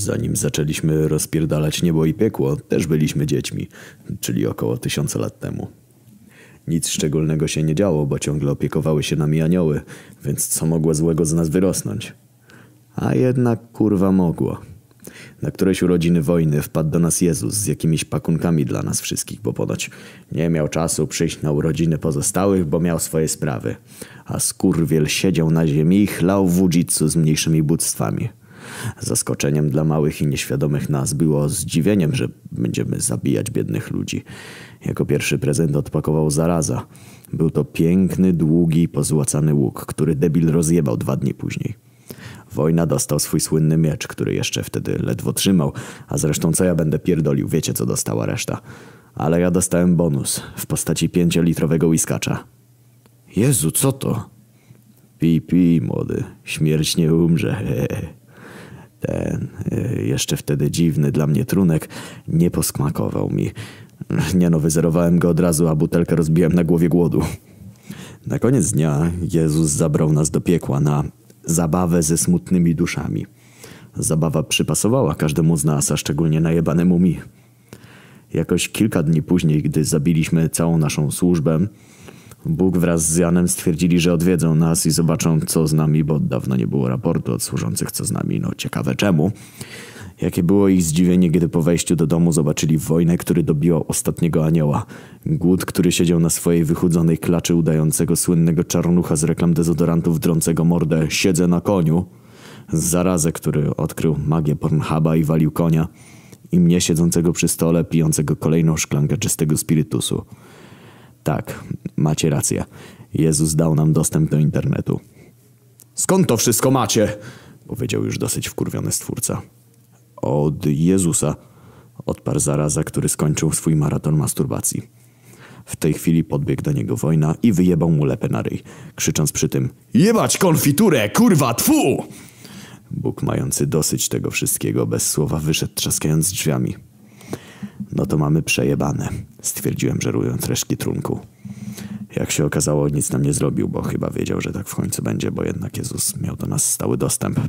Zanim zaczęliśmy rozpierdalać niebo i piekło, też byliśmy dziećmi, czyli około tysiąca lat temu. Nic szczególnego się nie działo, bo ciągle opiekowały się nami anioły, więc co mogło złego z nas wyrosnąć? A jednak kurwa mogło. Na któreś urodziny wojny wpadł do nas Jezus z jakimiś pakunkami dla nas wszystkich, bo ponoć nie miał czasu przyjść na urodziny pozostałych, bo miał swoje sprawy. A skurwiel siedział na ziemi i chlał wujitsu z mniejszymi bóstwami. Zaskoczeniem dla małych i nieświadomych nas było zdziwieniem, że będziemy zabijać biednych ludzi. Jako pierwszy prezent odpakował zaraza. Był to piękny, długi, pozłacany łuk, który debil rozjebał dwa dni później. Wojna dostał swój słynny miecz, który jeszcze wtedy ledwo trzymał, a zresztą co ja będę pierdolił, wiecie co dostała reszta. Ale ja dostałem bonus w postaci pięciolitrowego whiskacza. Jezu, co to? Pi, pi, młody, śmierć nie umrze. Ten, y, jeszcze wtedy dziwny dla mnie trunek, nie posmakował mi. Nie no, wyzerowałem go od razu, a butelkę rozbiłem na głowie głodu. Na koniec dnia Jezus zabrał nas do piekła na zabawę ze smutnymi duszami. Zabawa przypasowała każdemu z nas, a szczególnie najebanemu mi. Jakoś kilka dni później, gdy zabiliśmy całą naszą służbę, Bóg wraz z Janem stwierdzili, że odwiedzą nas i zobaczą, co z nami, bo dawno nie było raportu od służących, co z nami. No ciekawe czemu. Jakie było ich zdziwienie, gdy po wejściu do domu zobaczyli wojnę, który dobijał ostatniego anioła. Głód, który siedział na swojej wychudzonej klaczy udającego słynnego czarnucha z reklam dezodorantów drącego mordę Siedzę na koniu. Zarazę, który odkrył magię Pornhuba i walił konia. I mnie siedzącego przy stole, pijącego kolejną szklankę czystego spirytusu. Tak, macie rację. Jezus dał nam dostęp do internetu. Skąd to wszystko macie? Powiedział już dosyć wkurwiony stwórca. Od Jezusa, odparł zaraza, który skończył swój maraton masturbacji. W tej chwili podbiegł do niego wojna i wyjebał mu lepę na ryj, krzycząc przy tym Jebać konfiturę, kurwa, tfu! Bóg mający dosyć tego wszystkiego bez słowa wyszedł trzaskając drzwiami. No to mamy przejebane, stwierdziłem, żerując resztki trunku. Jak się okazało, nic nam nie zrobił, bo chyba wiedział, że tak w końcu będzie, bo jednak Jezus miał do nas stały dostęp.